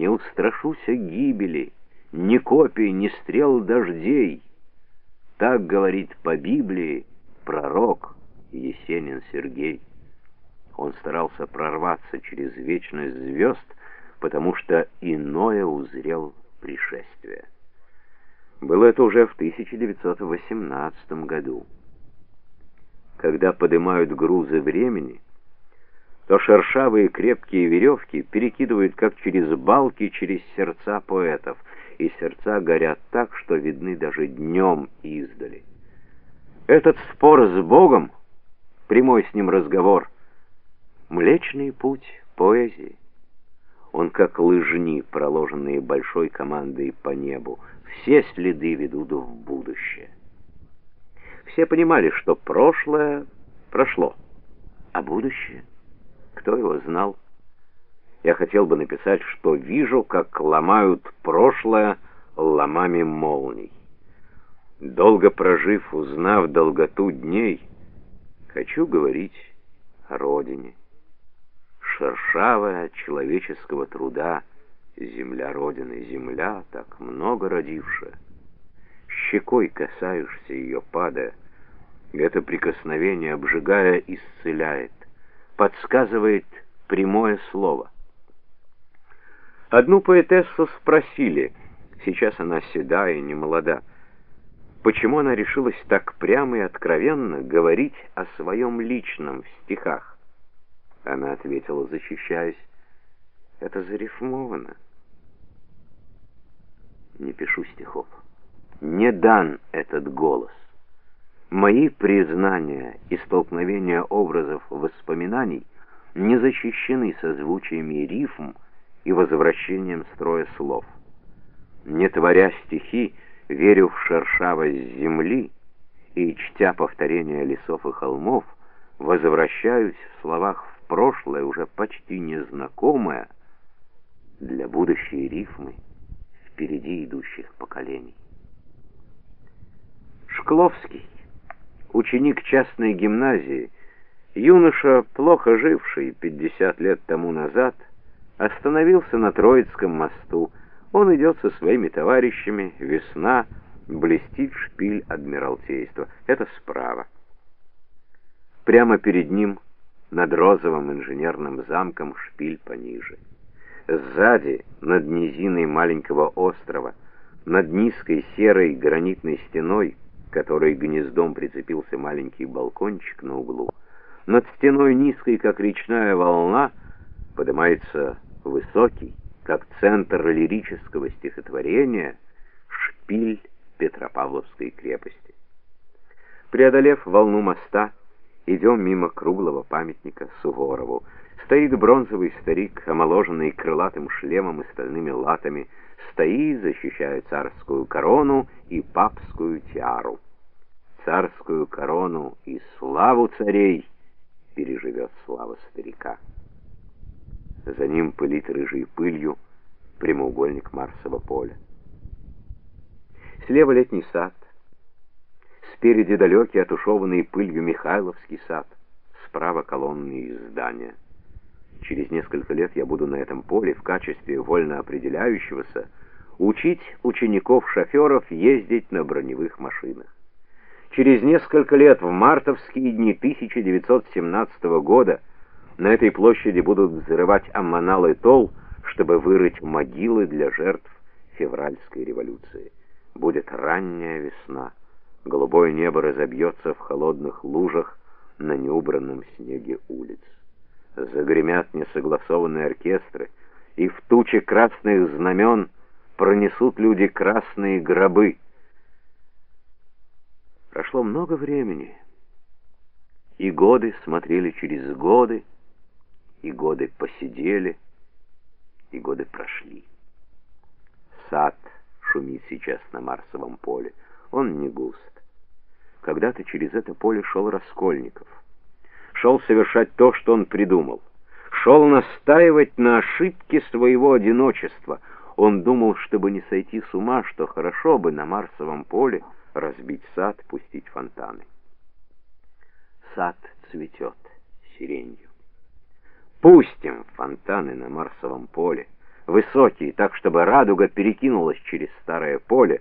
не устрашуся гибели, ни копий, ни стрел дождей. Так говорит по Библии пророк Есенин Сергей. Он старался прорваться через вечность звезд, потому что иное узрел пришествие. Было это уже в 1918 году. Когда поднимают грузы времени, то шершавые крепкие веревки перекидывают как через балки через сердца поэтов, и сердца горят так, что видны даже днем издали. Этот спор с Богом, прямой с ним разговор, млечный путь поэзии. Он как лыжни, проложенные большой командой по небу, все следы ведут в будущее. Все понимали, что прошлое прошло, а будущее — кто его знал? Я хотел бы написать, что вижу, как ломают прошлое ломами молний. Долго прожив, узнав долготу дней, хочу говорить о родине. Шершавая человеческого труда земля Родины, земля, так много родившая. Щекой касаешься ее, падая, это прикосновение, обжигая, исцеляет подсказывает прямое слово. Одну поэтессу спросили, сейчас она седая и не молода, почему она решилась так прямо и откровенно говорить о своем личном в стихах. Она ответила, защищаясь, это зарифмовано. Не пишу стихов. Не дан этот голос. Мои признания и столкновения образов воспоминаний не защищены созвучиями рифм и возвращением строя слов. Не творя стихи, верю в шершавость земли и, чтя повторения лесов и холмов, возвращаюсь в словах в прошлое, уже почти незнакомое, для будущей рифмы впереди идущих поколений. Шкловский ученик частной гимназии, юноша, плохо живший 50 лет тому назад, остановился на Троицком мосту. Он идет со своими товарищами, весна, блестит шпиль Адмиралтейства. Это справа. Прямо перед ним, над розовым инженерным замком, шпиль пониже. Сзади, над низиной маленького острова, над низкой серой гранитной стеной, которой гнездом прицепился маленький балкончик на углу. Над стеной низкой, как речная волна, поднимается высокий, как центр лирического стихотворения, шпиль Петропавловской крепости. Преодолев волну моста, идем мимо круглого памятника Суворову. Стоит бронзовый старик, омоложенный крылатым шлемом и стальными латами, стоит, защищая царскую корону и папскую тиару. Царскую корону и славу царей переживет слава старика. За ним пылит рыжей пылью прямоугольник Марсового поля. Слева летний сад, спереди далекий отушеванный пылью Михайловский сад, справа колонны здания. Через несколько лет я буду на этом поле в качестве вольно определяющегося учить учеников-шоферов ездить на броневых машинах. Через несколько лет, в мартовские дни 1917 года, на этой площади будут взрывать Амманал и Тол, чтобы вырыть могилы для жертв февральской революции. Будет ранняя весна. Голубое небо разобьется в холодных лужах на неубранном снеге улиц загремят несогласованные оркестры, и в туче красных знамен пронесут люди красные гробы. Прошло много времени, и годы смотрели через годы, и годы посидели, и годы прошли. Сад шумит сейчас на Марсовом поле, он не густ. Когда-то через это поле шел Раскольников шел совершать то, что он придумал. Шел настаивать на ошибке своего одиночества. Он думал, чтобы не сойти с ума, что хорошо бы на Марсовом поле разбить сад, пустить фонтаны. Сад цветет сиренью. Пустим фонтаны на Марсовом поле, высокий, так, чтобы радуга перекинулась через старое поле,